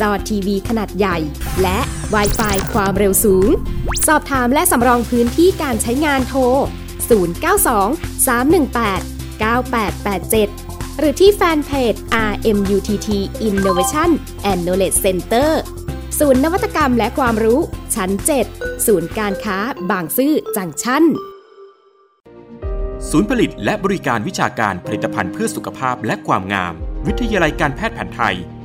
จอทีวีขนาดใหญ่ และ w i ไฟความเร็วสูง สอบถามและสำรองพื้นที่การใช้งานโทร 092 318 9887 หรือที่แฟนเพจ RMUTT Innovation and Knowledge Center ศูนย์นวัตกรรมและความรู้ ชั้น 7 ศูนย์การค้าบางซื่อจังชั้น ศูนย์ผลิตและบริการวิชาการผลิตภัณฑ์เพื่อสุขภาพและความงาม วิทยาลัยการแพทย์แผนไทย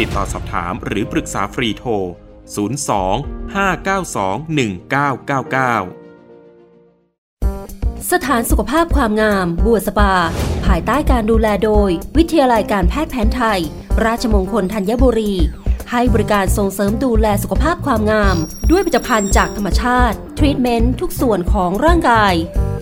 ติดต่อสอบถามหรือปรึกษาฟรีโทร 02 592 1999สถานสุขภาพความงาม บัวสปา ภายใต้การดูแลโดย วิทยาลัยการแพทย์แผนไทย ราชมงคลธัญบุรี ให้บริการส่งเสริมดูแลสุขภาพความงาม ด้วยผลิตภัณฑ์จากธรรมชาติ ทรีตเมนต์ทุกส่วนของร่างกาย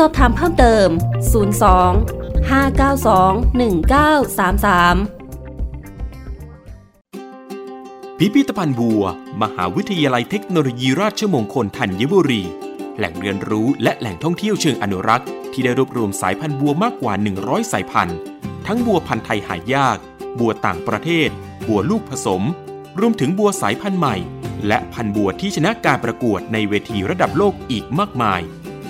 สอบถามเพิ่มเติม 02 592 1933 พิพิธภัณฑ์บัว มหาวิทยาลัยเทคโนโลยีราชมงคลธัญบุรี แหล่งเรียนรู้และแหล่งท่องเที่ยวเชิงอนุรักษ์ ที่ได้รวบรวมสายพันธุ์บัวมากกว่า 100 สายพันธุ์ ทั้งบัวพันธุ์ไทยหายาก บัวต่างประเทศ บัวลูกผสม รวมถึงบัวสายพันธุ์ใหม่ และพันธุ์บัวที่ชนะการประกวดในเวทีระดับโลกอีกมากมาย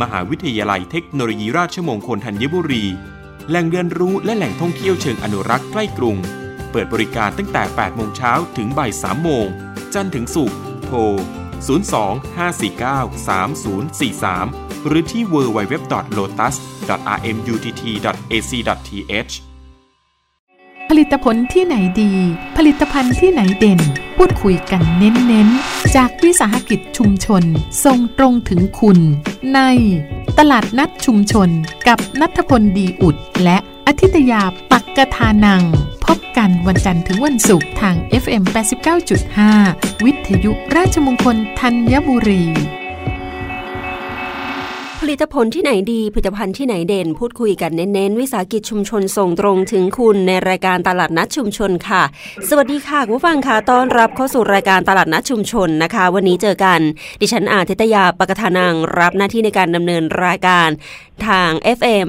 มหาวิทยาลัยเทคโนโลยีราชมงคลธัญบุรี แหล่งเรียนรู้และแหล่งท่องเที่ยวเชิงอนุรักษ์ใกล้กรุง เปิดบริการตั้งแต่ 8 โมงเช้าถึงบ่าย 3 โมง จันทร์ถึงศุกร์ โทร 02-549-3043 หรือที่ www.lotus.rmutt.ac.th ผลิตผลที่ไหนดี ผลิตภัณฑ์ที่ไหนเด่น พูดคุยกันเน้นๆ จากวิสาหกิจชุมชนส่งตรงถึงคุณ ในตลาดนัดชุมชนกับนัทพลดีอุด และอาทิตยาปักกทานัง พบกันวันจันทร์ถึงวันศุกร์ทาง FM 89.5 วิทยุราชมงคลธัญบุรี ผลิตผลที่ไหนดี ผลิตภัณฑ์ที่ไหนเด่น พูดคุยกันเน้นๆ วิสาหกิจชุมชนส่งตรงถึงคุณในรายการตลาดนัดชุมชนค่ะ สวัสดีค่ะคุณผู้ฟังค่ะต้อนรับเข้าสู่รายการตลาดนัดชุมชนนะคะ วันนี้เจอกัน ดิฉันอาทิตยาปกทานังรับหน้าที่ในการดำเนินรายการทาง FM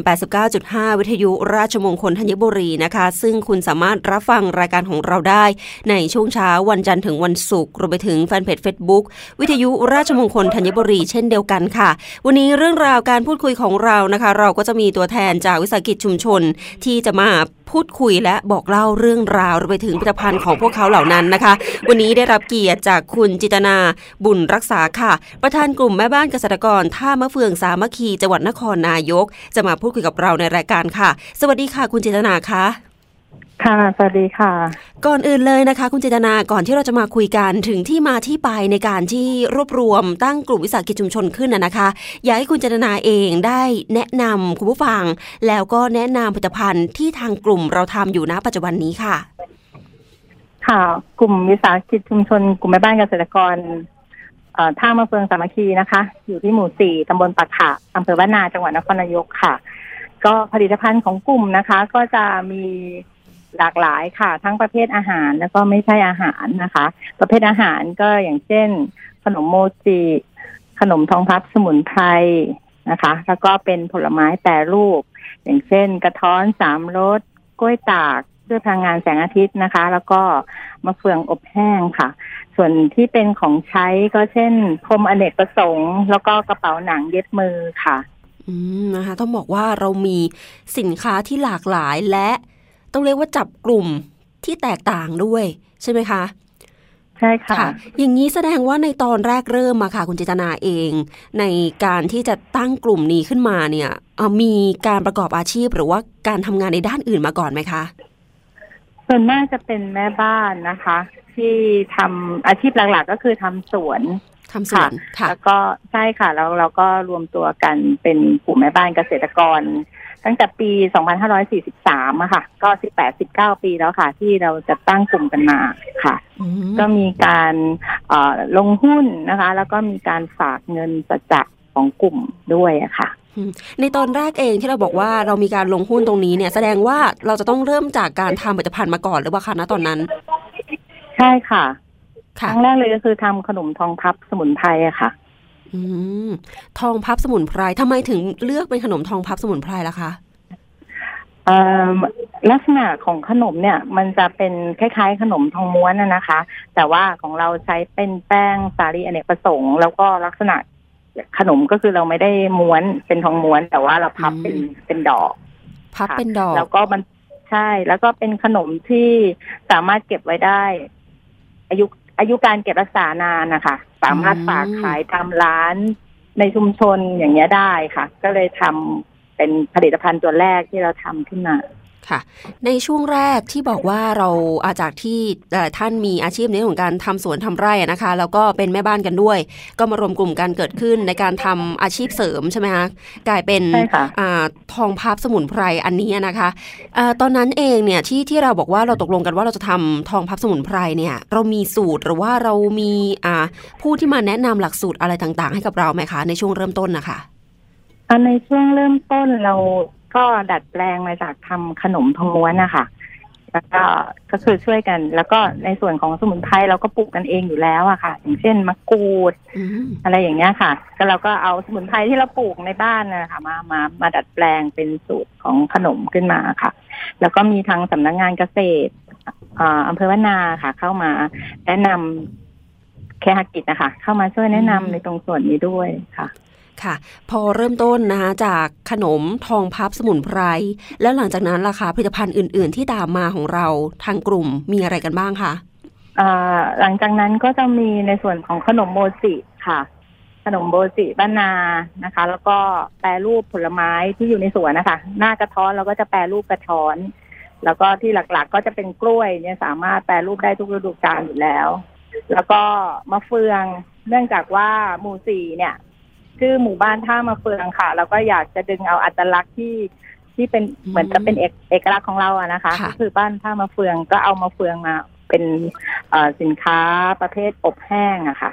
89.5 วิทยุราชมงคลธัญบุรีนะคะ ซึ่งคุณสามารถรับฟังรายการของเราได้ ในช่วงเช้าวันจันทร์ถึงวันศุกร์รวมไปถึงแฟนเพจ Facebook วิทยุราชมงคลธัญบุรีเช่นเดียวกันค่ะ วันนี้เรื่องราวการพูดคุยของเรานะคะ เราก็จะมีตัวแทนจากวิสาหกิจชุมชน ที่จะมาพูดคุยและบอกเล่าเรื่องราวรวมไปถึงผลิตภัณฑ์ของพวกเขาเหล่านั้นนะคะ วันนี้ได้รับเกียรติจากคุณจิตนาบุญรักษาค่ะ ประธานกลุ่มแม่บ้านเกษตรกรท่ามะเฟืองสามัคคีจังหวัดนครนายก จะมาพูดคุยกับเราในรายการค่ะ สวัสดีค่ะ คุณจิตนาคะ ค่ะ สวัสดีค่ะ ก่อนอื่นเลยนะคะ คุณเจตนา ก่อนที่เราจะมาคุยกันถึงที่มาที่ไปในการที่รวบรวมตั้งกลุ่มวิสาหกิจชุมชนขึ้นนะนะคะ อยากให้คุณเจตนาเองได้แนะนำคุณผู้ฟัง แล้วก็แนะนำผลิตภัณฑ์ที่ทางกลุ่มเราทำอยู่ณปัจจุบันนี้ค่ะ ค่ะ กลุ่มวิสาหกิจชุมชน กลุ่มแม่บ้านเกษตรกรเอ่อท่ามะเฟืองสามัคคีนะคะ อยู่ที่หมู่สี่ตำบลปากขาอำเภอบ้านนาจังหวัดนครนายกค่ะ ก็ผลิตภัณฑ์ของกลุ่มนะคะ ก็จะมี หลากหลายค่ะ ทั้งประเภทอาหารแล้วก็ไม่ใช่อาหารนะคะ ประเภทอาหารก็อย่างเช่น ขนมโมจิ ขนมทองพับสมุนไพรนะคะ แล้วก็เป็นผลไม้แปรรูป อย่างเช่น กระท้อนสามรสกล้วยตากด้วยพลังงานแสงอาทิตย์นะคะ แล้วก็มะเฟืองอบแห้งค่ะ ส่วนที่เป็นของใช้ก็เช่นพรมอเนกประสงค์ แล้วก็กระเป๋าหนังเย็บมือค่ะ อืมนะคะ ต้องบอกว่าเรามีสินค้าที่หลากหลายและ ต้องเรียกว่าจับกลุ่มที่แตกต่างด้วยใช่ไหมคะใช่ค่ะ อย่างนี้แสดงว่าในตอนแรกเริ่มมาค่ะ คุณจิตนาเอง ในการที่จะตั้งกลุ่มนี้ขึ้นมาเนี่ยเอ่อมีการประกอบอาชีพหรือว่าการทำงานในด้านอื่นมาก่อนไหมคะส่วนมากจะเป็นแม่บ้านนะคะ ที่ทำอาชีพหลักๆ ก็คือทำสวนทำสวนค่ะ แล้วก็ใช่ค่ะแล้วเราก็รวมตัวกันเป็นกลุ่มแม่บ้านเกษตรกร ตั้งแต่ปี 2543อะค่ะ ก็ 18-19 ปีแล้วค่ะ ที่เราจะตั้งกลุ่มกันมาค่ะอืมก็มีการเอ่อลงหุ้นนะคะ แล้วก็มีการฝากเงินประจักษ์ของกลุ่มด้วยอะค่ะ ในตอนแรกเองที่เราบอกว่าเรามีการลงหุ้นตรงนี้เนี่ย แสดงว่าเราจะต้องเริ่มจากการทำผลิตภัณฑ์มาก่อนหรือว่าคะณตอนนั้น ใช่ค่ะคค่ะรั้งแรกเลยก็คือทำขนมทองพับสมุนไพรอะค่ะอืม ทองพับสมุนไพรทำไมถึงเลือกเป็นขนมทองพับสมุนไพรล่ะคะเอ่อลักษณะของขนมเนี่ย มันจะเป็นคล้ายๆ ขนมทองม้วนนะนะคะ แต่ว่าของเราใช้เป็นแป้งสาลีอเนกประสงค์ แล้วก็ลักษณะขนมก็คือเราไม่ได้ม้วนเป็นทองม้วน แต่ว่าเราพับเป็นอืมเป็นดอก พับค่ะเป็นดอก แล้วก็มันใช่ แล้วก็เป็นขนมที่สามารถเก็บไว้ได้ อายุ อายุการเก็บรักษานานนะคะสามารถฝากขายตามร้านในชุมชนอย่างเงี้ยได้ค่ะ ก็เลยทำเป็นผลิตภัณฑ์ตัวแรกที่เราทำขึ้นมา ค่ะ ในช่วงแรกที่บอกว่าเราอาจากที่เอ่อท่านมีอาชีพในเรื่องของการทำสวนทำไร่อะนะคะ แล้วก็เป็นแม่บ้านกันด้วย ก็มารวมกลุ่มกันเกิดขึ้นในการทำอาชีพเสริมใช่ไหมคะกลายเป็นใช่ค่ะอ่าทองพับสมุนไพรอันนี้นะคะอาตอนนั้นเองเนี่ยที่ที่เราบอกว่าเราตกลงกันว่าเราจะทำทองพับสมุนไพรเนี่ยเรามีสูตรหรือว่าเรามีอ่าผู้ที่มาแนะนำหลักสูตรอะไรต่างๆ ให้กับเราไหมคะในช่วงเริ่มต้นนะคะอันในช่วงเริ่มต้นเรา ก็ดัดแปลงมาจากทำขนมทองม้วนนะคะแล้วก็ก็คือช่วยกัน แล้วก็ในส่วนของสมุนไพรเราก็ปลูกกันเองอยู่แล้วอะค่ะ อย่างเช่นมะกรูดอืมอะไรอย่างเงี้ยค่ะ ก็เราก็เอาสมุนไพรที่เราปลูกในบ้านนะคะมามามาดัดแปลงเป็นสูตรของขนมขึ้นมาค่ะ แล้วก็มีทางสำนักงานเกษตรอ่าอำเภอวนาค่ะ เข้ามาแนะนำแคหกิจนะคะ เข้ามาช่วยแนะนำในตรงส่วนนี้ด้วยค่ะ ค่ะ พอเริ่มต้นนะคะจากขนมทองพับสมุนไพร แล้วหลังจากนั้นล่ะคะผลิตภัณฑ์อื่น ๆ ที่ตามมาของเราทางกลุ่มมีอะไรกันบ้างคะหลังจากนั้นก็จะมีในส่วนของขนมโมจิค่ะ ขนมโมจิบ้านนานะคะ แล้วก็แปรรูปผลไม้ที่อยู่ในสวนนะคะ หน้ากระท้อนเราก็จะแปรรูปกระท้อน แล้วก็ที่หลักๆ ก็จะเป็นกล้วยเนี่ยสามารถแปรรูปได้ทุกฤดูกาลอยู่แล้ว แล้วก็มะเฟือง เนื่องจากว่าหมู่สี่เนี่ย ชื่อหมู่บ้านท่ามะเฟืองค่ะเราก็อยากจะดึงเอาอัตลักษณ์ที่ที่เป็นเหมือนจะเป็นเอกเอกลักษณ์ของเราอะนะคะค่ะก็คือบ้านท่ามะเฟืองก็เอามะเฟืองมาเป็นเอ่อสินค้าประเภทอบแห้งอะค่ะ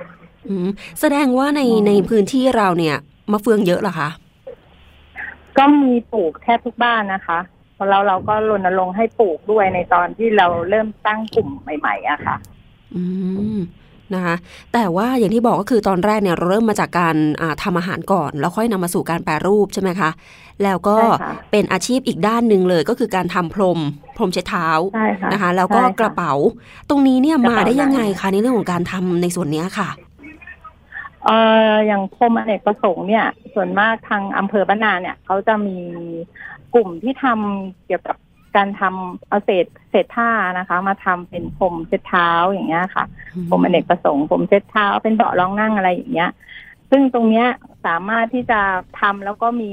อืมแสดงว่าในอืมในพื้นที่เราเนี่ยมะเฟืองเยอะเหรอคะก็มีปลูกแทบทุกบ้านนะคะเพราะเราเราก็รณรงค์ให้ปลูกด้วยในตอนที่เราเริ่มตั้งกลุ่มใหม่ ๆอะค่ะ อืม นะคะแต่ว่าอย่างที่บอกก็คือตอนแรกเนี่ยเราเริ่มมาจากการอ่าทำอาหารก่อน แล้วค่อยนำมาสู่การแปรรูปใช่ไหมคะแล้วก็ใช่ค่ะเป็นอาชีพอีกด้านหนึ่งเลยก็คือการทำพรมพรมเช็ดเท้าใช่ค่ะนะคะแล้วก็ใช่ค่กระเป๋า ตรงนี้เนี่ยกระมาเป๋าได้ยังไงหนังคะในเรื่องของการทำในส่วนเนี้ยค่ะเอ่ออย่างพรมอเนกประสงค์เนี่ย ส่วนมากทางอำเภอบ้านนาเนี่ยเขาจะมีกลุ่มที่ทำเกี่ยวกับ การทำเอาเศษเศษผ้านะคะ มาทำเป็นพรมเช็ดเท้าอย่างเงี้ยค่ะพรมอเนกประสงค์ผมเช็ดเท้าเป็นเบาะรองนั่งอะไรอย่างเงี้ย ซึ่งตรงเนี้ยสามารถที่จะทำแล้วก็มี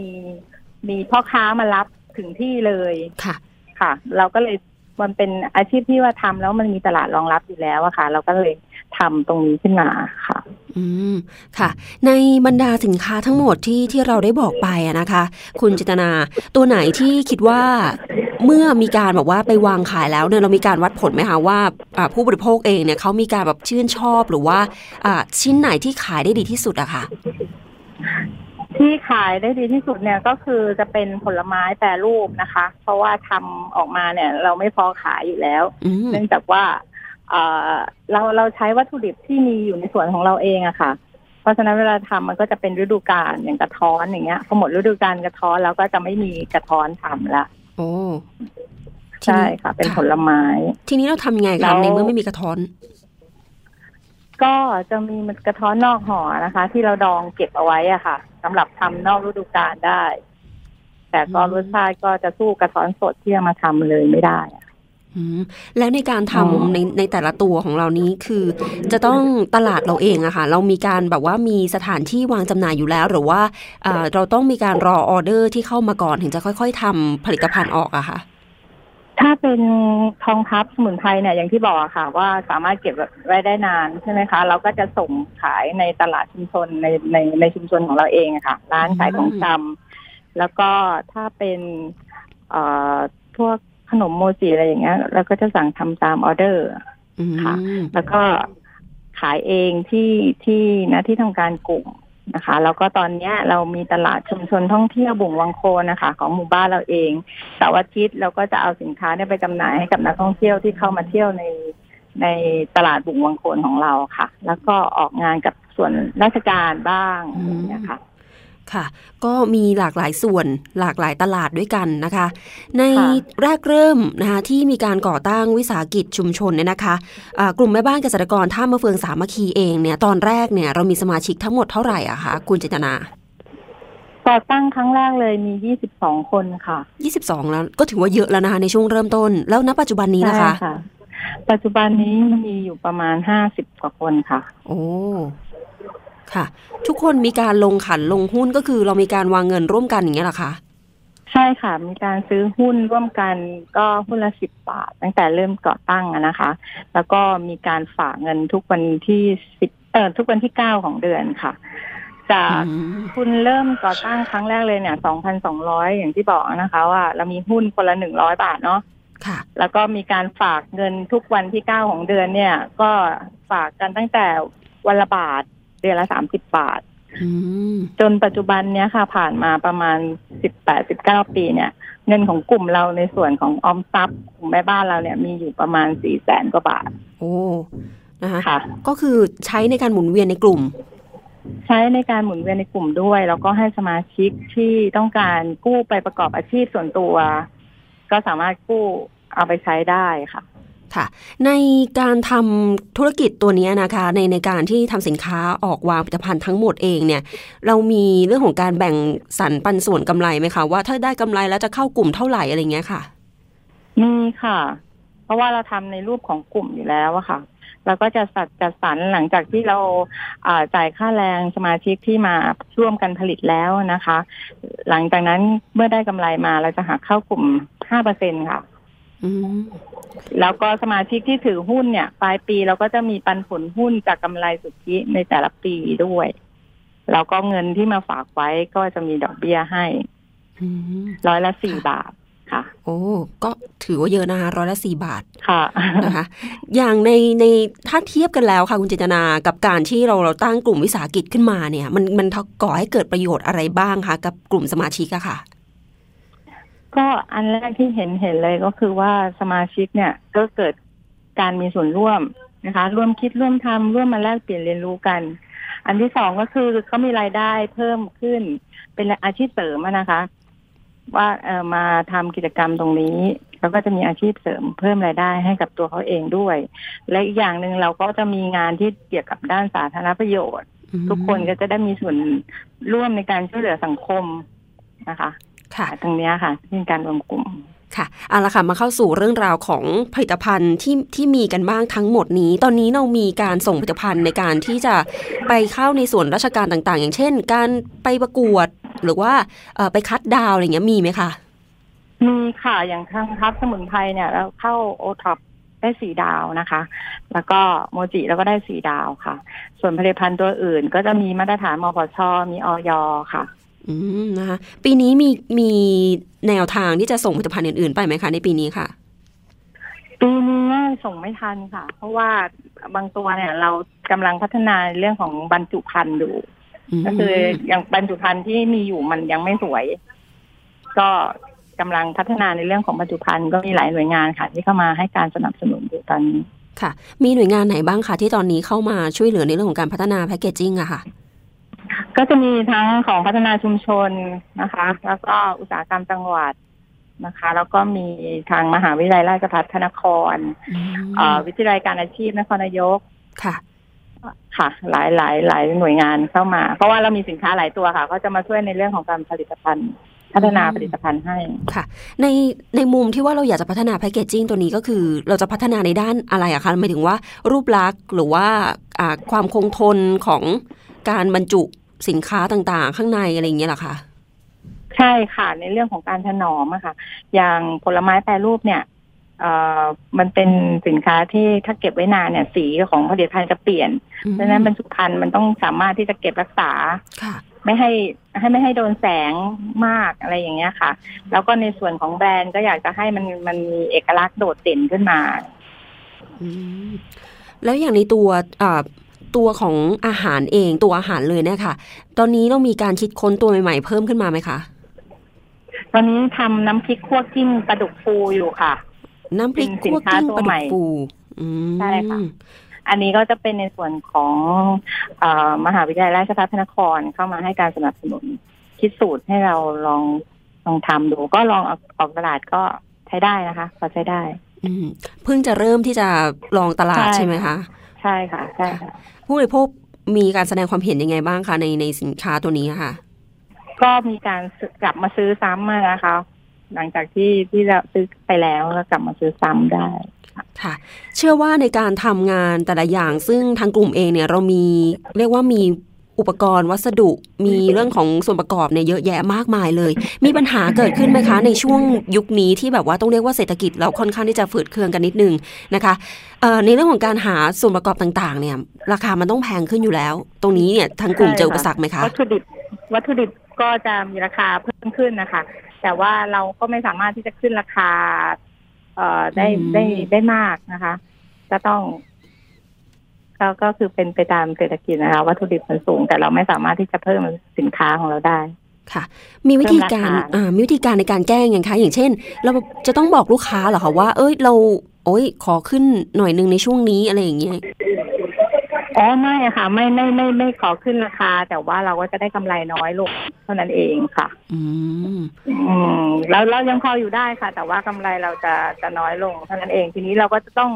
มีพ่อค้ามารับถึงที่เลยค่ะค่ะ เราก็เลยมันเป็นอาชีพที่ว่าทำแล้วมันมีตลาดรองรับอยู่แล้วอะค่ะ เราก็เลยทำตรงนี้ขึ้นมาค่ะ อืมค่ะ ในบรรดาสินค้าทั้งหมดที่ที่เราได้บอกไปอะนะคะ คุณจิตนาตัวไหนที่คิดว่า เมื่อมีการแบบว่าไปวางขายแล้วเนี่ยเรามีการวัดผลไหมคะว่าอ่าผู้บริโภคเองเนี่ยเขามีการแบบชื่นชอบหรือว่าอ่าชิ้นไหนที่ขายได้ดีที่สุดอะค่ะที่ขายได้ดีที่สุดเนี่ยก็คือจะเป็นผลไม้แปรรูปนะคะ เพราะว่าทำออกมาเนี่ย เราไม่พอขายอยู่แล้วอืมเนื่องจากว่าเอ่อเราเราใช้วัตถุดิบที่มีอยู่ในสวนของเราเองอะค่ะ เพราะฉะนั้นเวลาทำมันก็จะเป็นฤดูกาลอย่างกระท้อนอย่างเงี้ยพอหมดฤดูกาลกระท้อนเราก็จะไม่มีกระท้อนทำละ โอ้ทีใช่นี้ค่ะ เป็นผลไม้ ทีนี้เราทำยังไงแล้คะวในเมื่อไม่มีกระท้อน ก็จะมีมันกระท้อนนอกห่อนะคะ ที่เราดองเก็บเอาไว้อะค่ะสำหรับทำนอกฤดูกาลได้ แต่ก็อืมรสชาติก็จะสู้กระท้อนสดที่เอามาทำเลยไม่ได้อะอืม แล้วในการทำอ๋อในในแต่ละตัวของเรานี้คือ จะต้องตลาดเราเองอะค่ะเรามีการแบบว่ามีสถานที่วางจำหน่ายอยู่แล้ว หรือว่าอ่าเราต้องมีการรอออเดอร์ที่เข้ามาก่อนถึงจะค่อย ๆทำผลิตภัณฑ์ออกอะค่ะถ้าเป็นทองพับสมุนไพรเนี่ยอย่างที่บอกอะค่ะ ว่าสามารถเก็บไว้ได้นานใช่ไหมคะ เราก็จะส่งขายในตลาดชุมชนในในในชุมชนของเราเองอะค่ะ ร้านขายของชำแล้วก็ถ้าเป็นเอ่อพวก ขนมโมจิอะไรอย่างเงี้ยเราก็จะสั่งทำตามออเดอร์อืมค่ะ แล้วก็ขายเองที่ที่นะที่ทำการกลุ่มนะคะ แล้วก็ตอนเนี้ยเรามีตลาดชุมชนท่องเที่ยวบุ่งวังโคนนะคะ ของหมู่บ้านเราเองเสาร์อาทิตย์เราก็จะเอาสินค้าเนี่ยไปจำหน่ายให้กับนักท่องเที่ยวที่เข้ามาเที่ยวในในตลาดบุ่งวังโคนของเราค่ะ แล้วก็ออกงานกับส่วนราชการบ้างอะไรอย่างเงี้ยค่ะ ค่ะ ก็มีหลากหลายส่วนหลากหลายตลาดด้วยกันนะคะ ในค่ะแรกเริ่มนะคะที่มีการก่อตั้งวิสาหกิจชุมชนเนี่ยนะคะอ่ากลุ่มแม่บ้านเกษตรกรท่ามะเฟืองสามัคคีเองเนี่ยตอนแรกเนี่ยเรามีสมาชิกทั้งหมดเท่าไหร่อะคะคุณจิตนาก่อตั้งครั้งแรกเลยมี 22 คนค่ะ 22 แล้วก็ถือว่าเยอะแล้วนะคะในช่วงเริ่มต้น แล้วณปัจจุบันนี้นะคะใช่ปัจจุบันนี้มีอยู่ประมาณ 50 กว่าคนค่ะ โอ้ ค่ะ ทุกคนมีการลงขันลงหุ้นก็คือเรามีการวางเงินร่วมกันอย่างเงี้ยเหรอคะใช่ค่ะ มีการซื้อหุ้นร่วมกันก็หุ้นละสิบบาท ตั้งแต่เริ่มก่อตั้งอะนะคะ แล้วก็มีการฝากเงินทุกวันที่สิบเอ่อทุกวันที่เก้าของเดือนค่ะ จากอืมคุณเริ่มก่อตั้งครั้งแรกเลยเนี่ยสองพันสองร้อยอย่างที่บอกนะคะ ว่าเรามีหุ้นคนละหนึ่งร้อยบาทเนาะค่ะ แล้วก็มีการฝากเงินทุกวันที่เก้าของเดือนเนี่ย ก็ฝากกันตั้งแต่วันละบาทเดือนละสามสิบบาทอืมจนปัจจุบันเนี้ยค่ะ ผ่านมาประมาณสิบแปดสิบเก้าปีเนี่ย เงินของกลุ่มเราในส่วนของออมทรัพย์กลุ่มแม่บ้านเราเนี่ยมีอยู่ประมาณสี่แสนกว่าบาท โอ้นะคะค่ะก็คือใช้ในการหมุนเวียนในกลุ่ม ใช้ในการหมุนเวียนในกลุ่มด้วย แล้วก็ให้สมาชิกที่ต้องการกู้ไปประกอบอาชีพส่วนตัว ก็สามารถกู้เอาไปใช้ได้ค่ะ ค่ะ ในการทำธุรกิจตัวนี้นะคะ ในในการที่ทำสินค้าออกวางผลิตภัณฑ์ทั้งหมดเองเนี่ย เรามีเรื่องของการแบ่งสรรปันส่วนกำไรไหมคะว่าถ้าได้กำไรแล้วจะเข้ากลุ่มเท่าไหร่อะไรเงี้ยค่ะมีค่ะ เพราะว่าเราทำในรูปของกลุ่มอยู่แล้วอะค่ะเราก็จะสัดจัดสรรหลังจากที่เราอ่าจ่ายค่าแรงสมาชิกที่มาร่วมกันผลิตแล้วนะคะ หลังจากนั้นเมื่อได้กำไรมาเราจะหักเข้ากลุ่มห้าเปอร์เซ็นค่ะ แล้วก็สมาชิกที่ถือหุ้นเนี่ย ปลายปีเราก็จะมีปันผลหุ้นจากกำไรสุทธิในแต่ละปีด้วย แล้วก็เงินที่มาฝากไว้ก็จะมีดอกเบี้ยให้อืมร้อยละสี่บาทค่ะ โอ้ก็ถือว่าเยอะนะคะร้อยละสี่บาทค่ะนะคะ อย่างในในถ้าเทียบกันแล้วค่ะ คุณเจตนากับการที่เราเราตั้งกลุ่มวิสาหกิจขึ้นมาเนี่ย มันมันก่อให้เกิดประโยชน์อะไรบ้างคะกับกลุ่มสมาชิกอะค่ะ ก็อันแรกที่เห็นเห็นเลยก็คือว่าสมาชิกเนี่ยก็เกิดการมีส่วนร่วมนะคะ ร่วมคิดร่วมทำร่วมมาแลกเปลี่ยนเรียนรู้กัน อันที่สองก็คือเขามีรายได้เพิ่มขึ้น เป็นอาชีพเสริมนะคะ ว่าเออมาทำกิจกรรมตรงนี้แล้วก็จะมีอาชีพเสริมเพิ่มรายได้ให้กับตัวเขาเองด้วย และอีกอย่างหนึ่งเราก็จะมีงานที่เกี่ยวกับด้านสาธารณประโยชน์ ทุกคนก็จะได้มีส่วนร่วมในการช่วยเหลือสังคมนะคะ ค่ะตรงเนี้ยค่ะที่เป็นการรวมกลุ่มค่ะเอาละค่ะมาเข้าสู่เรื่องราวของผลิตภัณฑ์ที่ที่มีกันบ้างทั้งหมดนี้ ตอนนี้เรามีการส่งผลิตภัณฑ์ในการที่จะไปเข้าในส่วนราชการต่างๆ อย่างเช่น การไปประกวดหรือว่าเอ่อไปคัดดาวอะไรเงี้ยมีไหมคะมีค่ะอย่างทางทัพสมุนไพรเนี่ยเราเข้าโอท็อปได้สี่ดาวนะคะ แล้วก็โมจิเราก็ได้สี่ดาวค่ะ ส่วนผลิตภัณฑ์ตัวอื่น ก็จะมีมาตรฐานมปชมีออยค่ะ อืมนะคะปีนี้มีมีแนวทางที่จะส่งผลิตภัณฑ์อื่นๆ ไปไหมคะในปีนี้ค่ะ ปีนี้ส่งไม่ทันค่ะ เพราะว่าบางตัวเนี่ย เรากำลังพัฒนาเรื่องของบรรจุภัณฑ์อยู่ก็คืออย่างบรรจุภัณฑ์ที่มีอยู่มันยังไม่สวย ก็กำลังพัฒนาในเรื่องของบรรจุภัณฑ์ก็มีหลายหน่วยงานค่ะ ที่เข้ามาให้การสนับสนุนอยู่ตอนนี้ค่ะ มีหน่วยงานไหนบ้างคะที่ตอนนี้เข้ามาช่วยเหลือในเรื่องของการพัฒนาแพคเกจจิ้งอะค่ะ ก็จะมีทั้งของพัฒนาชุมชนนะคะ แล้วก็อุตสาหกรรมจังหวัดนะคะ แล้วก็มีทางมหาวิทยาลัยราชภัฏพระนครเอ่อวิทยาลัยการอาชีพนครนายกค่ะค่ะ หลายหลายหลายหน่วยงานเข้ามา เพราะว่าเรามีสินค้าหลายตัวค่ะก็จะมาช่วยในเรื่องของการผลิตภัณฑ์พัฒนาผลิตภัณฑ์ให้ค่ะ ในในมุมที่ว่าเราอยากจะพัฒนาแพคเกจจิ้งตัวนี้ก็คือ เราจะพัฒนาในด้านอะไรอะคะหมายถึงว่ารูปลักษณ์หรือว่าอ่าความคงทนของ การบรรจุสินค้าต่างๆ ข้างในอะไรอย่างเงี้ยเหรอคะใช่ค่ะ ในเรื่องของการถนอมอะค่ะ อย่างผลไม้แปรรูปเนี่ยเอ่อมันเป็นสินค้าที่ถ้าเก็บไว้นานเนี่ย สีของผลิตภัณฑ์จะเปลี่ยนเพราะฉะนั้นบรรจุภัณฑ์มันต้องสามารถที่จะเก็บรักษาค่ะไม่ให้ให้ไม่ให้โดนแสงมากอะไรอย่างเงี้ยค่ะ แล้วก็ในส่วนของแบรนด์ก็อยากจะให้มันมันมีเอกลักษณ์โดดเด่นขึ้นมาอืมแล้วอย่างในตัวอ่า ตัวของอาหารเองตัวอาหารเลยเนี่ยค่ะ ตอนนี้เรามีการคิดค้นตัวใหม่ๆ เพิ่มขึ้นมาไหมคะ ตอนนี้ทำน้ำพริกคั่วกิ้งปลาดุกฟูอยู่ค่ะ น้ำพริกเป็นสินคั่วค้ากิ้งตัวปลาใหดุม่กฟูอืมใช่ค่ะอันนี้ก็จะเป็นในส่วนของเออมหาวิทยาลัยราชภัฏพระนครเข้ามาให้การสนับสนุนคิดสูตรให้เราลองลองทำดูก็ลองออกออกตลาดก็ใช้ได้นะคะพอใช้ได้ อืมเพิ่งจะเริ่มที่จะลองตลาดใช่ใช่ไหมคะ ใช่ค่ะ ใช่ค่ะ ผู้บริโภคมีการแสดงความเห็นยังไงบ้างคะในในสินค้าตัวนี้ค่ะ ก็มีการซื้อกลับมาซื้อซ้ำมานะคะ หลังจากที่ที่เราซื้อไปแล้วแล้วกลับมาซื้อซ้ำได้ค่ะ เชื่อว่าในการทำงานแต่ละอย่างซึ่งทางกลุ่มเองเนี่ยเรามีเรียกว่ามี อุปกรณ์วัสดุมีเรื่องของส่วนประกอบเนี่ยเยอะแยะมากมายเลย มีปัญหาเกิดขึ้นไหมคะ ในช่วงยุคนี้ที่แบบว่าต้องเรียกว่าเศรษฐกิจเราค่อนข้างที่จะฝืดเคืองกันนิดนึงนะคะเอ่อในเรื่องของการหาส่วนประกอบต่างๆ เนี่ยราคามันต้องแพงขึ้นอยู่แล้ว ตรงนี้เนี่ยทางกลุ่มเจออุปสรรคไหมคะวัตถุดิบวัตถุดิบก็จะมีราคาเพิ่มขึ้นนะคะ แต่ว่าเราก็ไม่สามารถที่จะขึ้นราคาเอ่อได้อืมได้ได้มากนะคะ จะต้อง ก็ก็คือเป็นไปตามเศรษฐกิจนะคะวัตถุดิบมันสูง แต่เราไม่สามารถที่จะเพิ่มสินค้าของเราได้ค่ะ มีวิธีการเพิ่มราคาอ่ามีวิธีการในการแก้ยังไงคะอย่างเช่น เราจะต้องบอกลูกค้าเหรอคะว่า เอ้ยเรา โอ้ยขอขึ้นหน่อยหนึ่งในช่วงนี้อะไรอย่างเงี้ยอ๋อไม่ค่ะไม่ไม่ไม่ไม่ขอขึ้นราคา แต่ว่าเราก็จะได้กำไรน้อยลงเท่านั้นเองค่ะ อืมอืมแล้วเรายังพออยู่ได้ค่ะ แต่ว่ากำไรเราจะจะน้อยลงเท่านั้นเอง ทีนี้เราก็จะต้อง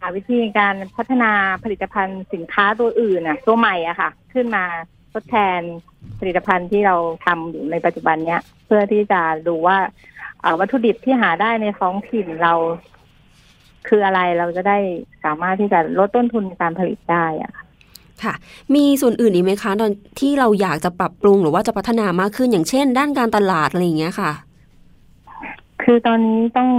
หาวิธีการพัฒนาผลิตภัณฑ์สินค้าตัวอื่นน่ะ ตัวใหม่อะค่ะ ขึ้นมาทดแทนผลิตภัณฑ์ที่เราทำอยู่ในปัจจุบันเนี้ย เพื่อที่จะดูว่าเอ่อวัตถุดิบที่หาได้ในท้องถิ่นเรา คืออะไรเราจะได้สามารถที่จะลดต้นทุนในการผลิตได้อะค่ะค่ะ มีส่วนอื่นอีกไหมคะตอนที่เราอยากจะปรับปรุงหรือว่าจะพัฒนามากขึ้นอย่างเช่น ด้านการตลาดอะไรอย่างเงี้ยค่ะ คือตอนนี้ต้อง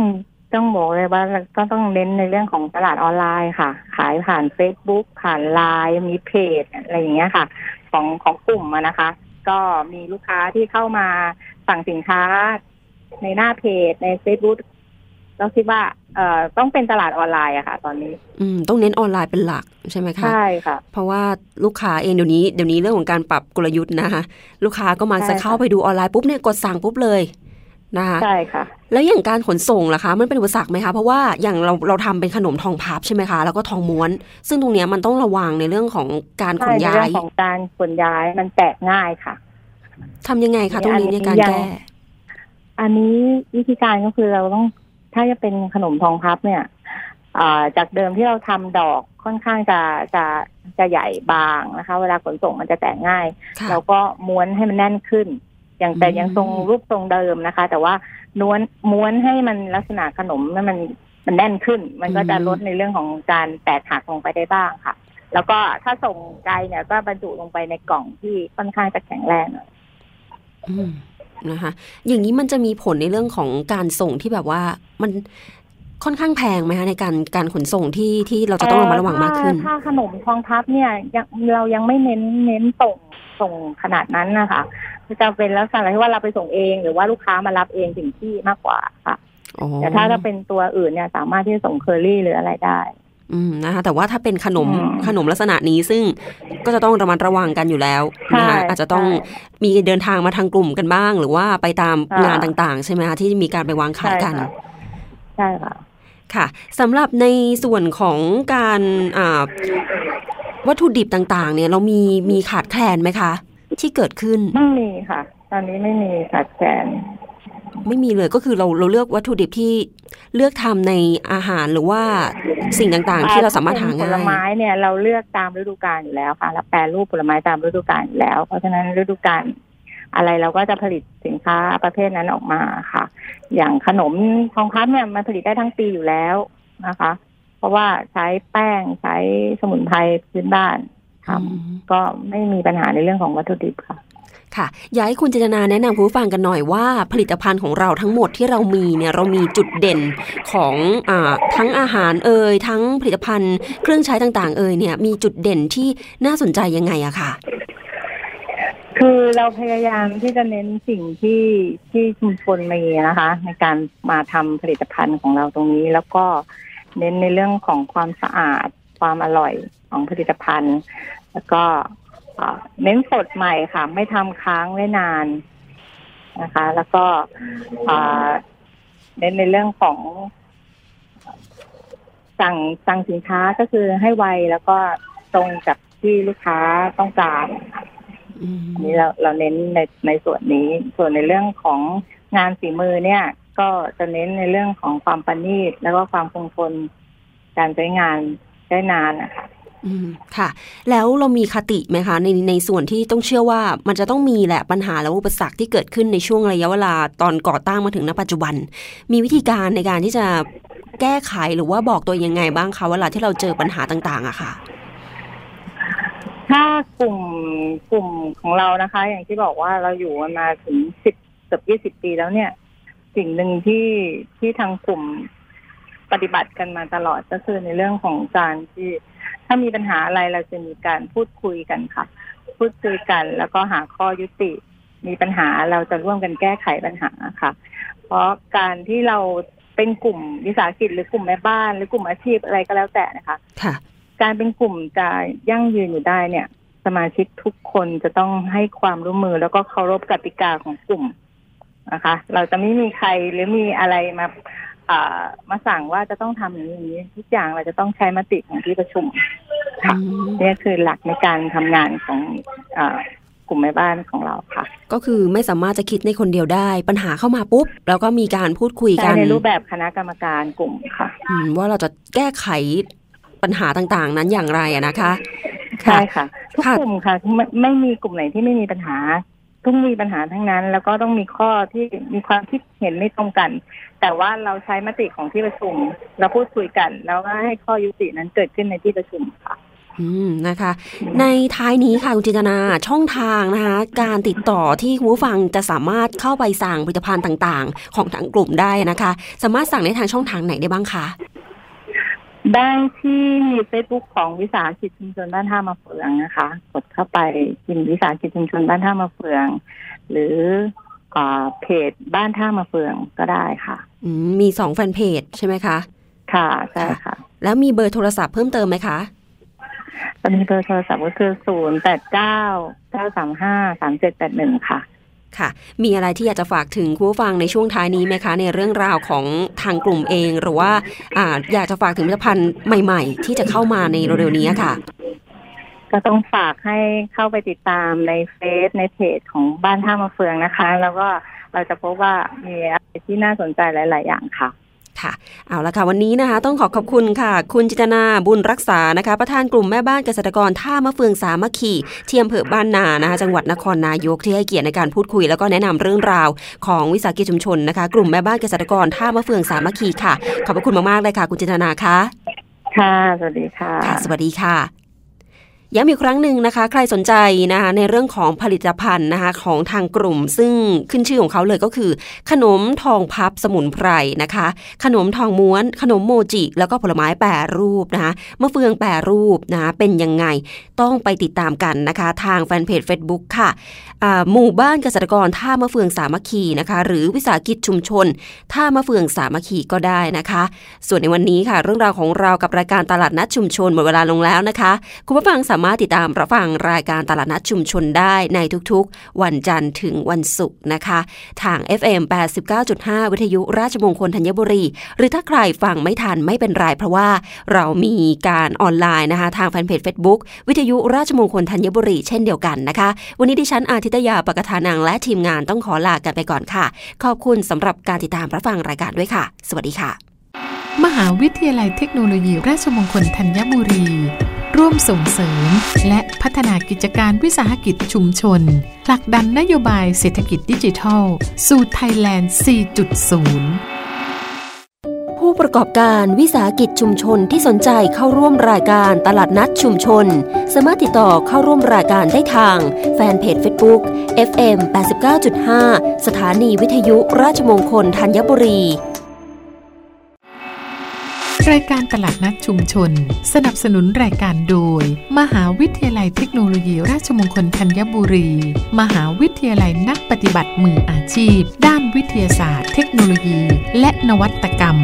ต้องบอกเลยว่าก็ต้องเน้นในเรื่องของตลาดออนไลน์ค่ะ ขายผ่าน Facebook ผ่านไลน์มีเพจอะไรอย่างเงี้ยค่ะ ของของกลุ่มอะนะคะ ก็มีลูกค้าที่เข้ามาสั่งสินค้า ในหน้าเพจใน Facebook เราคิดว่าเอ่อต้องเป็นตลาดออนไลน์อะค่ะ ตอนนี้ อืมต้องเน้นออนไลน์เป็นหลักใช่ไหมคะใช่ค่ะ เพราะว่าลูกค้าเองเดี๋ยวนี้เดี๋ยวนี้เรื่องของการปรับกลยุทธ์นะคะลูกค้าก็มาใช่จะค่ะเข้าไปดูออนไลน์ปุ๊บเนี่ยกดสั่งปุ๊บเลยนะคะใช่ค่ะ แล้วอย่างการขนส่งล่ะคะ มันเป็นอุปสรรคไหมคะเพราะว่าอย่างเราเราทำเป็นขนมทองพับใช่ไหมคะ แล้วก็ทองม้วน ซึ่งตรงเนี้ยมันต้องระวังในเรื่องของการขใช่นในย้าเรื่อยงของการขนย้ายมันแตกง่ายค่ะ ทำยังไงคะตรงนี้ในการยังแก้ อันนี้วิธีการก็คือเราต้องถ้าจะเป็นขนมทองพับเนี่ยอ่าจากเดิมที่เราทำดอกค่อนข้างจะจะจะใหญ่บางนะคะ เวลาขนส่งมันจะแตกง่าย ค่ะ เราก็ม้วนให้มันแน่นขึ้นอ ย่างแต่อืมยังทรงรูปทรงเดิมนะคะ แต่ว่าน้วนม้วนให้มันลักษณะขนมนั้นมันมันแน่นขึ้น มันก็จะลดในเรื่องของการแตกหักลงไปได้บ้างค่ะ แล้วก็ถ้าส่งไกลเนี่ยก็บรรจุลงไปในกล่องที่ค่อนข้างจะแข็งแรงหน่อยอืมนะคะ อย่างนี้มันจะมีผลในเรื่องของการส่งที่แบบว่ามันค่อนข้างแพงไหมคะในการการขนส่งที่ที่เราจะต้องระมัดระวังมากขึ้นเอ่อถ้ถ้าขนมทองพับเนี่ยยังเรายังไม่เน้นเน้นส่งส่งขนาดนั้นนะคะจะเป็นลักษณะที่ว่าเราไปส่งเอง หรือว่าลูกค้ามารับเองถึงที่มากกว่าค่ะอ๋อแต่ถ้าถ้าเป็นตัวอื่นเนี่ยสามารถที่จะส่งเคอรี่หรืออะไรได้ อืมนะคะแต่ว่าถ้าเป็นขนมอืมขนมลักษณะนี้ซึ่งก็จะต้องระมัดระวังกันอยู่แล้วนะคะใช่อาจจะต้องใช่มีเดินทางมาทางกลุ่มกันบ้าง หรือว่าไปตามค่ะงานต่างๆ ใช่ไหมคะที่มีการไปวางขายกันใช่ค่ะใช่ค่ะค่ะสำหรับในส่วนของการอ่าวัตถุดิบต่างๆ เนี่ยเรามีมีขาดแคลนไหมคะ ที่เกิดขึ้น ไม่มีค่ะ ตอนนี้ไม่มีขาดแคลนไม่มีเลยก็คือเราเราเลือกวัตถุดิบที่เลือกทำในอาหารหรือว่าสิ่งต่างๆ ที่เราสามารถหาผง่าลยไม้เนี่ยเราเลือกตามฤดูกาลอยู่แล้วค่ะเราแปรรูปผลไม้ตามฤดูกาลอยู่แล้ว เพราะฉะนั้นฤดูกาลอะไรเราก็จะผลิตสินค้าประเภทนั้นออกมาค่ะ อย่างขนมทองพับเนี่ยมันผลิตได้ทั้งปีอยู่แล้วนะคะ เพราะว่าใช้แป้งใช้สมุนไพรพื้นบ้าน ทอืมำก็ไม่มีปัญหาในเรื่องของวัตถุดิบค่ะ ค่ะ อยากให้คุณเจตนาแนะนำคุณผู้ฟังกันหน่อยว่า ผลิตภัณฑ์ของเราทั้งหมดที่เรามีเนี่ยเรามีจุดเด่นของอาทั้งอาหารเอ่ยทั้งผลิตภัณฑ์เครื่องใช้ต่างๆ เอ่ยเนี่ยมีจุดเด่นที่น่าสนใจยังไงอะค่ะคือเราพยายามที่จะเน้นสิ่งที่ที่ชุมชนมีนะคะ ในการมาทำผลิตภัณฑ์ของเราตรงนี้ แล้วก็เน้นในเรื่องของความสะอาด ความอร่อยของผลิตภัณฑ์ แล้วก็เอ่อเน้นสดใหม่ค่ะ ไม่ทำค้างไว้นานนะคะ แล้วก็เอ่อเน้นในเรื่องของ สั่งสั่งสินค้าก็คือให้ไวแล้วก็ตรงกับที่ลูกค้าต้องการอืมอันนี้เราเราเน้นในในส่วนนี้ ส่วนในเรื่องของงานฝีมือเนี่ย ก็จะเน้นในเรื่องของความประณีตแล้วก็ความคงทนการใช้งาน ได้นานนะคะอืมค่ะ แล้วเรามีคติไหมคะในในส่วนที่ต้องเชื่อว่ามันจะต้องมีแหละปัญหาและอุปสรรคที่เกิดขึ้นในช่วงระยะเวลาตอนก่อตั้งมาถึงณปัจจุบัน มีวิธีการในการที่จะแก้ไขหรือว่าบอกตัวยังไงบ้างคะเวลาที่เราเจอปัญหาต่างๆอะค่ะ ถ้ากลุ่มกลุ่มของเรานะคะ อย่างที่บอกว่าเราอยู่กันมาถึงสิบเกือบยี่สิบปีแล้วเนี่ย สิ่งหนึ่งที่ที่ทางกลุ่ม ปฏิบัติกันมาตลอดก็คือในเรื่องของการที่ ถ้ามีปัญหาอะไรเราจะมีการพูดคุยกันค่ะ พูดคุยกันแล้วก็หาข้อยุติ มีปัญหาเราจะร่วมกันแก้ไขปัญหาค่ะ เพราะการที่เราเป็นกลุ่มวิสาหกิจหรือกลุ่มแม่บ้าน หรือกลุ่มอาชีพอะไรก็แล้วแต่นะคะค่ะ การเป็นกลุ่มจะยั่งยืนอยู่ได้เนี่ย สมาชิกทุกคนจะต้องให้ความร่วมมือแล้วก็เคารพกติกาของกลุ่มนะคะ เราจะไม่มีใครหรือมีอะไรมาอ่า มาสั่งว่าจะต้องทำอย่างนี้อย่างนี้ทุกอย่างเราจะต้องใช้มติของที่ประชุมค่ะอืมนี่คือหลักในการทำงานของอากลุ่มแม่บ้านของเราค่ะ ก็คือไม่สามารถจะคิดในคนเดียวได้ ปัญหาเข้ามาปุ๊บแล้วก็มีการพูดคุยกัใช้นในรูปแบบคณะกรรมการกลุ่มค่ะอืมว่าเราจะแก้ไขปัญหาต่างๆ นั้นอย่างไรอะนะคะใช่ค่ะ ทุกค่ะกลุ่มค่ะไม่ไม่มีกลุ่มไหนที่ไม่มีปัญหา ต้องมีปัญหาทั้งนั้น แล้วก็ต้องมีข้อที่มีความคิดเห็นไม่ตรงกัน แต่ว่าเราใช้มติของที่ประชุม เราพูดคุยกัน แล้วก็ให้ข้อยุตินั้นเกิดขึ้นในที่ประชุมค่ะอืมนะคะ ในท้ายนี้ค่ะคุณจินตนาช่องทางนะคะ การติดต่อที่คุณผู้ฟังจะสามารถเข้าไปสั่งผลิตภัณฑ์ต่างๆ ของทางกลุ่มได้นะคะ สามารถสั่งได้ทางช่องทางไหนได้บ้างคะ ได้ที่เฟซบุ๊กของวิสาหกิจชุมชนบ้านท่ามาเฟืองนะคะ กดเข้าไปพิมพ์วิสาหกิจชุมชนบ้านท่ามาเฟือง หรืออ่าเพจบ้านท่ามาเฟืองก็ได้ค่ะอืมมีสองแฟนเพจใช่ไหมคะ ค่ะใช่ค่ะ แล้วมีเบอร์โทรศัพท์เพิ่มเติมไหมคะตอนนี้เบอร์โทรศัพท์ก็คือศูนย์แปดเก้าเก้าสามห้าสามเจ็ดแปดหนึ่งค่ะ ค่ะ มีอะไรที่อยากจะฝากถึงผู้ฟังในช่วงท้ายนี้ไหมคะ ในเรื่องราวของทางกลุ่มเอง หรือว่าอ่าอยากจะฝากถึงผลิตภัณฑ์ใหม่ ๆ ที่จะเข้ามาในเร็วๆนี้ค่ะ ก็ต้องฝากให้เข้าไปติดตามในเฟซในเพจของบ้านท่ามาเฟืองนะคะ แล้วก็เราจะพบว่ามีอะไรที่น่าสนใจหลาย ๆ อย่างค่ะ ค่ะ เอาละค่ะ วันนี้นะคะ ต้องขอขอบคุณค่ะ คุณจิตนาบุญรักษานะคะ ประธานกลุ่มแม่บ้านเกษตรกรท่ามะเฟืองสามัคคีที่อำเภอบ้านนานะคะ จังหวัดนครนายกที่ให้เกียรติในการพูดคุย แล้วก็แนะนำเรื่องราวของวิสาหกิจชุมชนนะคะ กลุ่มแม่บ้านเกษตรกรท่ามะเฟืองสามัคคีค่ะ ขอบพระคุณมากๆเลยค่ะ คุณจิตนาคะค่ะสวัสดีค่ะค่ะ สวัสดีค่ะ ย้ำอีกครั้งหนึ่งนะคะ ใครสนใจนะคะในเรื่องของผลิตภัณฑ์นะคะของทางกลุ่ม ซึ่งขึ้นชื่อของเขาเลยก็คือ ขนมทองพับสมุนไพรนะคะ ขนมทองม้วน ขนมโมจิ แล้วก็ผลไม้แปรรูปนะคะมะเฟืองแปรรูปนะะเป็นยังไงต้องไปติดตามกันนะคะ ทางแฟนเพจ Facebook ค่ะหมู่บ้านเกษตรกรท่ามะเฟืองสามัคคีนะคะ หรือวิสาหกิจชุมชนท่ามะเฟืองสามัคคีก็ได้นะคะ ส่วนในวันนี้ค่ะ เรื่องราวของเรากับรายการตลาดนัดชุมชนหมดเวลาลงแล้วนะคะ คุณผู้ฟังสามารถติดตามรับฟังรายการตลาดนัดชุมชนได้ในทุกๆ วันจันทร์ถึงวันศุกร์นะคะ ทาง FM 89.5 วิทยุราชมงคลธัญบุรี หรือถ้าใครฟังไม่ทันไม่เป็นไรเพราะว่าเรามีการออนไลน์นะคะ ทางแฟนเพจ Facebook วิทยุราชมงคลธัญบุรีเช่นเดียวกันนะคะ วันนี้ดิฉันอาทิตยาปกทานังและทีมงานต้องขอลากันไปก่อนค่ะ ขอบคุณสำหรับการติดตามรับฟังรายการด้วยค่ะ สวัสดีค่ะ มหาวิทยาลัยเทคโนโลยีราชมงคลธัญบุรี ร่วมส่งเสริม และพัฒนากิจการวิสาหกิจชุมชน ผลักดันนโยบายเศรษฐกิจดิจิทัล สู่ไทยแลนด์ 4.0 ผู้ประกอบการวิสาหกิจชุมชนที่สนใจเข้าร่วมรายการตลาดนัดชุมชน สามารถติดต่อเข้าร่วมรายการได้ทาง แฟนเพจ Facebook FM 89.5 สถานีวิทยุราชมงคลธัญบุรี รายการตลาดนัดชุมชน สนับสนุนรายการโดย มหาวิทยาลัยเทคโนโลยีราชมงคลธัญบุรี มหาวิทยาลัยนักปฏิบัติมืออาชีพ ด้านวิทยาศาสตร์ เทคโนโลยี และนวัตกรรม